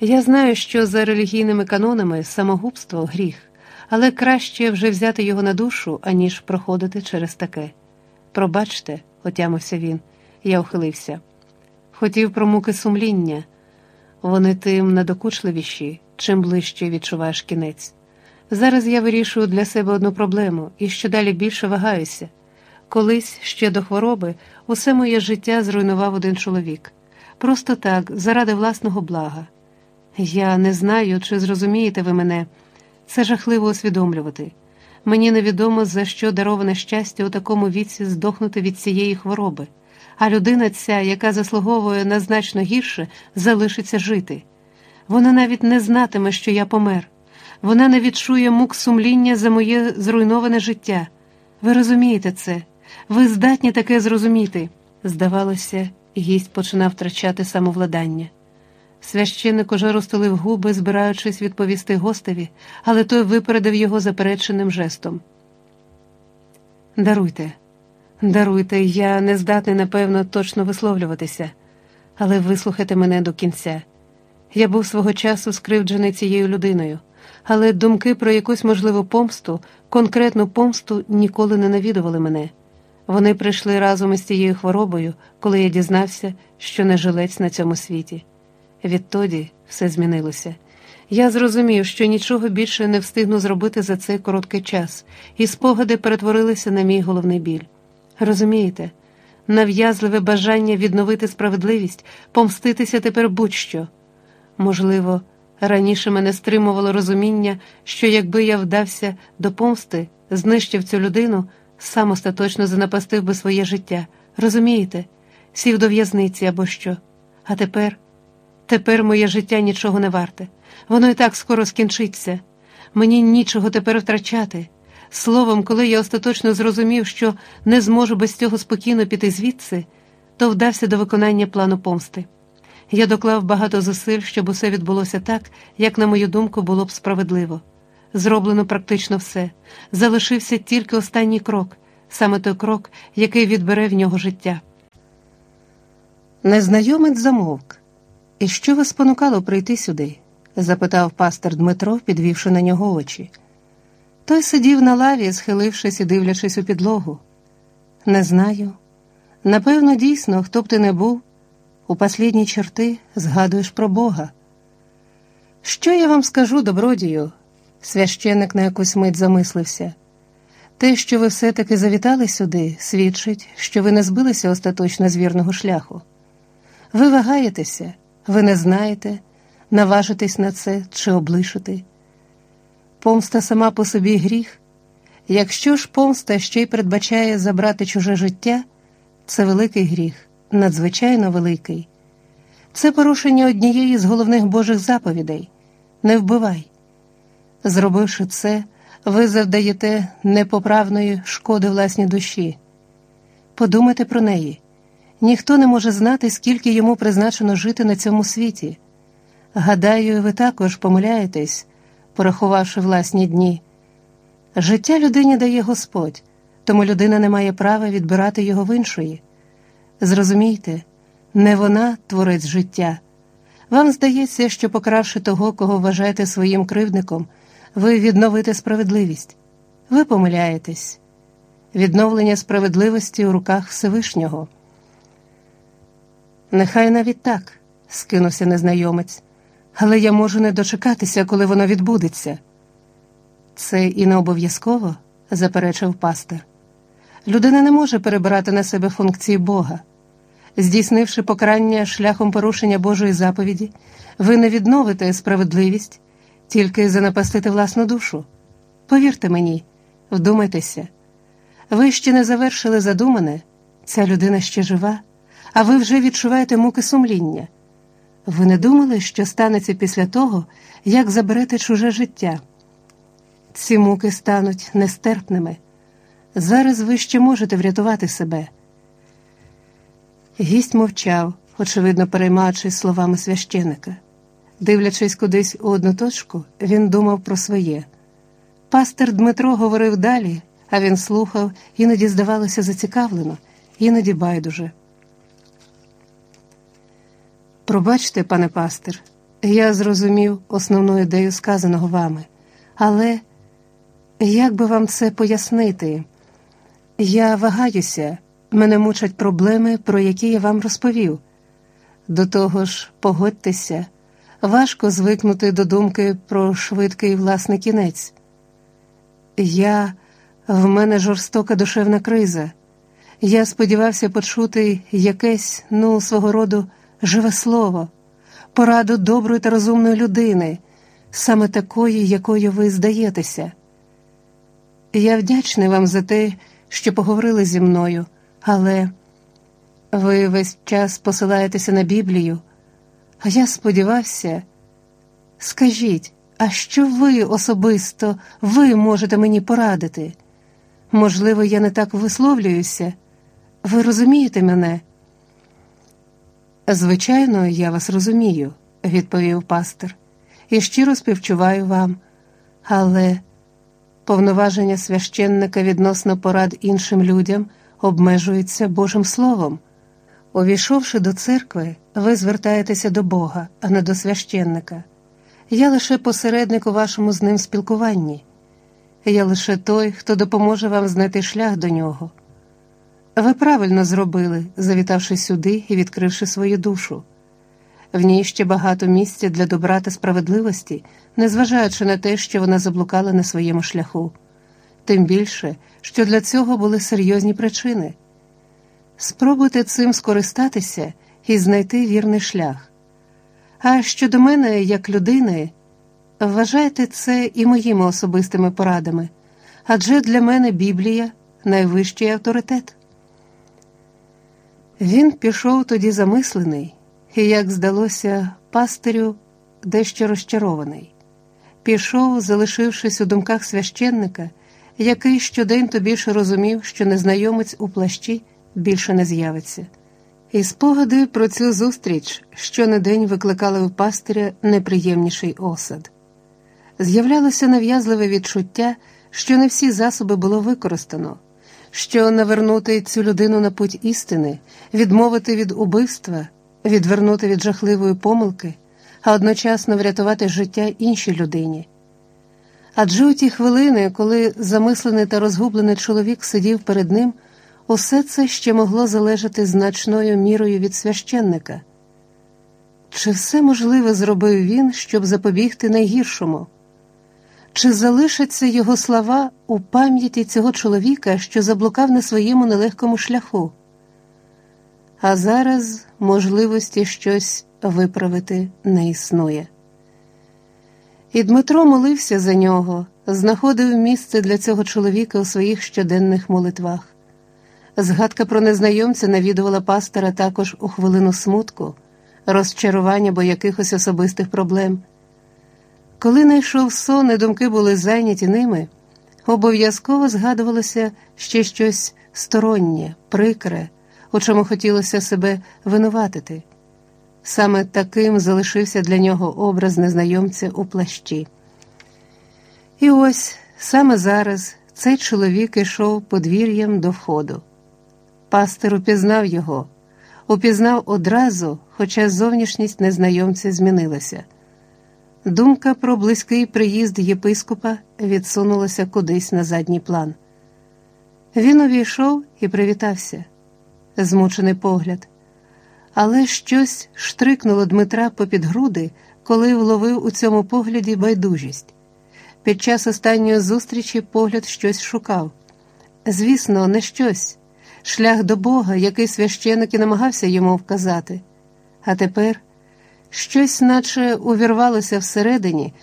Я знаю, що за релігійними канонами самогубство гріх, але краще вже взяти його на душу, аніж проходити через таке. Пробачте, отямився він, я ухилився. Хотів про муки сумління. Вони тим надокучливіші, чим ближче відчуваєш кінець. Зараз я вирішую для себе одну проблему і що далі більше вагаюся. Колись ще до хвороби усе моє життя зруйнував один чоловік. Просто так, заради власного блага. Я не знаю, чи зрозумієте ви мене. Це жахливо усвідомлювати. Мені невідомо, за що дароване щастя у такому віці здохнути від цієї хвороби, а людина ця, яка заслуговує на значно гірше, залишиться жити. Вона навіть не знатиме, що я помер. Вона не відчує мук сумління за моє зруйноване життя. Ви розумієте це, ви здатні таке зрозуміти. Здавалося, гість починав втрачати самовладання. Священник уже розтолив губи, збираючись відповісти гостеві, але той випередив його запереченим жестом. Даруйте, даруйте, я не здатний, напевно, точно висловлюватися, але вислухайте мене до кінця. Я був свого часу скривджений цією людиною, але думки про якусь можливу помсту, конкретну помсту ніколи не навідували мене. Вони прийшли разом із тією хворобою, коли я дізнався, що не жилець на цьому світі. Відтоді все змінилося. Я зрозумів, що нічого більше не встигну зробити за цей короткий час, і спогади перетворилися на мій головний біль. Розумієте, нав'язливе бажання відновити справедливість, помститися тепер будь-що. Можливо, раніше мене стримувало розуміння, що якби я вдався до помсти, знищив цю людину, сам остаточно занапастив би своє життя. Розумієте, сів до в'язниці або що. А тепер. Тепер моє життя нічого не варте, воно і так скоро скінчиться. Мені нічого тепер втрачати. Словом, коли я остаточно зрозумів, що не зможу без цього спокійно піти звідси, то вдався до виконання плану помсти. Я доклав багато зусиль, щоб усе відбулося так, як, на мою думку, було б справедливо. Зроблено практично все. Залишився тільки останній крок, саме той крок, який відбере в нього життя. Незнайомець замовк. І що вас спонукало прийти сюди? запитав пастор Дмитро, підвівши на нього очі. Той сидів на лаві, схилившись і дивлячись у підлогу. Не знаю. Напевно, дійсно, хто б ти не був, у послідні черти згадуєш про Бога. Що я вам скажу, добродію? Священник на якусь мить замислився. Те, що ви все-таки завітали сюди, свідчить, що ви не збилися остаточно з вірного шляху. Ви вагаєтеся. Ви не знаєте, наважитесь на це чи облишити. Помста сама по собі гріх. Якщо ж помста ще й передбачає забрати чуже життя, це великий гріх, надзвичайно великий. Це порушення однієї з головних Божих заповідей не вбивай. Зробивши це, ви завдаєте непоправної шкоди власній душі. Подумайте про неї. Ніхто не може знати, скільки йому призначено жити на цьому світі. Гадаю, ви також помиляєтесь, порахувавши власні дні. Життя людині дає Господь, тому людина не має права відбирати його в іншої. Зрозумійте, не вона творець життя. Вам здається, що, покравши того, кого вважаєте своїм кривдником, ви відновите справедливість. Ви помиляєтесь. Відновлення справедливості у руках Всевишнього. Нехай навіть так, скинувся незнайомець, але я можу не дочекатися, коли воно відбудеться. Це і не обов'язково, заперечив пастор. Людина не може перебирати на себе функції Бога. Здійснивши покарання шляхом порушення Божої заповіді, ви не відновите справедливість, тільки занапастите власну душу. Повірте мені, вдумайтеся, ви ще не завершили задумане, ця людина ще жива а ви вже відчуваєте муки сумління. Ви не думали, що станеться після того, як заберете чуже життя? Ці муки стануть нестерпними. Зараз ви ще можете врятувати себе. Гість мовчав, очевидно переймаючись словами священика. Дивлячись кудись у одну точку, він думав про своє. Пастор Дмитро говорив далі, а він слухав, іноді здавалося зацікавлено, іноді байдуже. Пробачте, пане пастир, Я зрозумів основну ідею сказаного вами, але як би вам це пояснити? Я вагаюся, мене мучать проблеми, про які я вам розповів. До того ж, погодьтеся, важко звикнути до думки про швидкий власний кінець. Я в мене жорстока душевна криза. Я сподівався почути якесь, ну, свого роду, живе слово, пораду доброї та розумної людини, саме такої, якою ви здаєтеся. Я вдячний вам за те, що поговорили зі мною, але ви весь час посилаєтеся на Біблію, а я сподівався, скажіть, а що ви особисто ви можете мені порадити? Можливо, я не так висловлююся. Ви розумієте мене? Звичайно, я вас розумію, відповів пастор, і щиро співчуваю вам, але повноваження священника відносно порад іншим людям обмежуються Божим Словом. Увійшовши до церкви, ви звертаєтеся до Бога, а не до священника. Я лише посередник у вашому з ним спілкуванні. Я лише той, хто допоможе вам знайти шлях до нього. Ви правильно зробили, завітавши сюди і відкривши свою душу. В ній ще багато місця для добра та справедливості, незважаючи на те, що вона заблукала на своєму шляху, тим більше, що для цього були серйозні причини. Спробуйте цим скористатися і знайти вірний шлях. А щодо мене, як людини, вважайте це і моїми особистими порадами, адже для мене Біблія найвищий авторитет. Він пішов тоді замислений і, як здалося, пастирю дещо розчарований. Пішов, залишившись у думках священника, який щодень то більше розумів, що незнайомець у плащі більше не з'явиться. І спогади про цю зустріч щонедень викликали у пастиря неприємніший осад. З'являлося нав'язливе відчуття, що не всі засоби було використано що навернути цю людину на путь істини, відмовити від убивства, відвернути від жахливої помилки, а одночасно врятувати життя іншій людині. Адже у ті хвилини, коли замислений та розгублений чоловік сидів перед ним, усе це ще могло залежати значною мірою від священника. Чи все можливе зробив він, щоб запобігти найгіршому? Чи залишаться його слова у пам'яті цього чоловіка, що заблукав на своєму нелегкому шляху? А зараз можливості щось виправити не існує. І Дмитро молився за нього, знаходив місце для цього чоловіка у своїх щоденних молитвах. Згадка про незнайомця навідувала пастора також у хвилину смутку, розчарування бо якихось особистих проблем. Коли найшов сон і думки були зайняті ними, обов'язково згадувалося ще щось стороннє, прикре, у чому хотілося себе винуватити. Саме таким залишився для нього образ незнайомця у плащі. І ось саме зараз цей чоловік ішов подвір'ям до входу. Пастир упізнав його, упізнав одразу, хоча зовнішність незнайомця змінилася. Думка про близький приїзд єпископа відсунулася кудись на задній план. Він увійшов і привітався, змучений погляд, але щось штрикнуло Дмитра попід груди, коли вловив у цьому погляді байдужість. Під час останньої зустрічі погляд щось шукав. Звісно, не щось, шлях до Бога, який священик і намагався йому вказати. А тепер. Щось, наче увірвалося всередині,